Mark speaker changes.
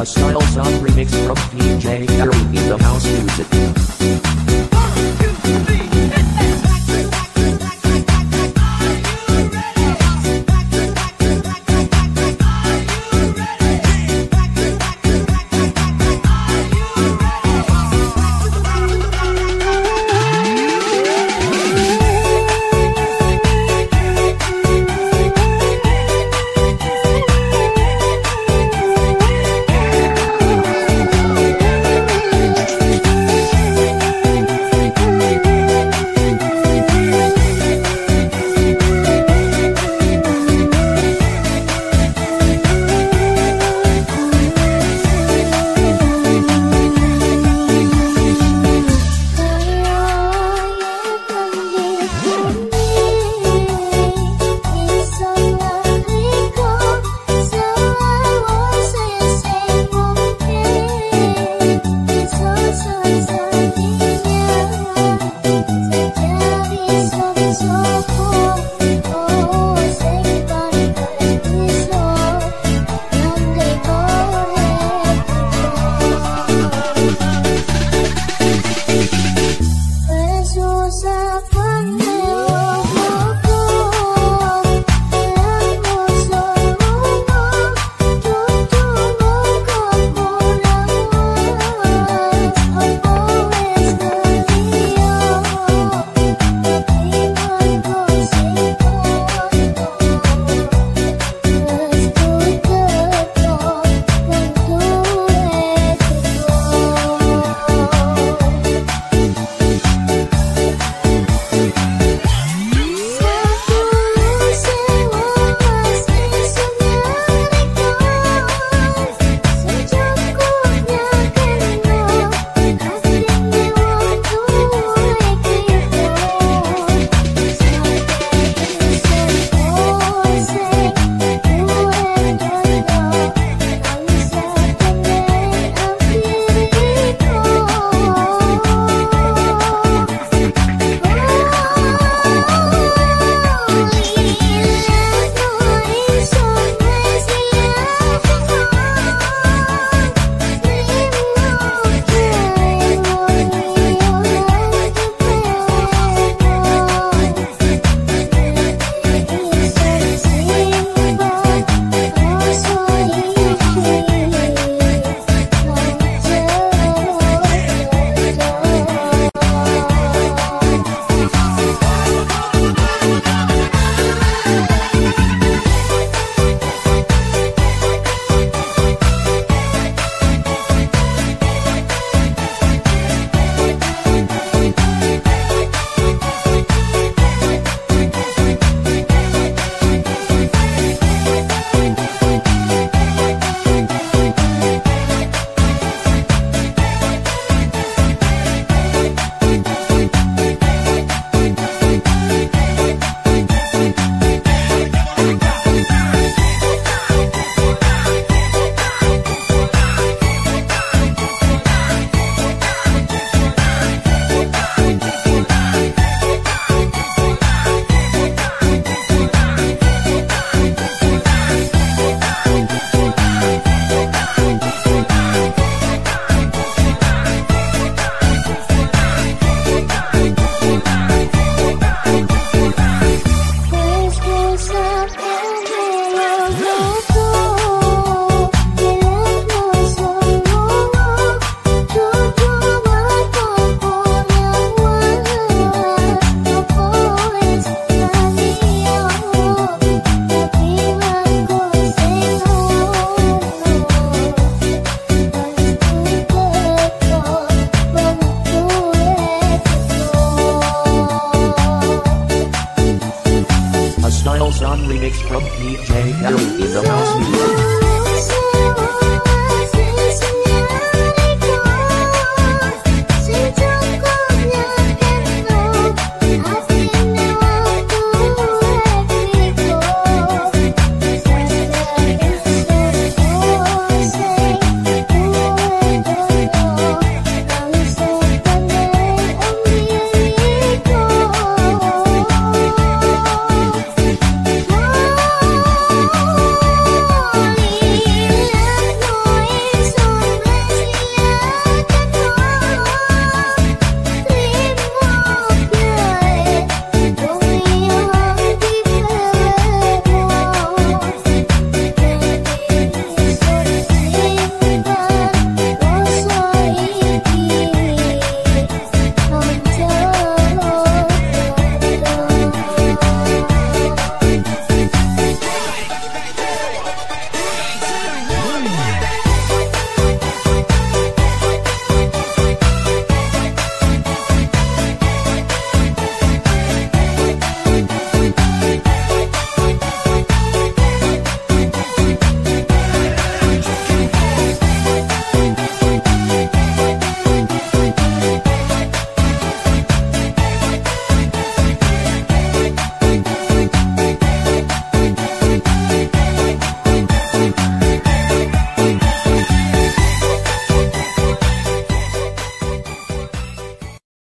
Speaker 1: A style song remix from DJ Harry in the house music. Remix from DJ Harry in the house music.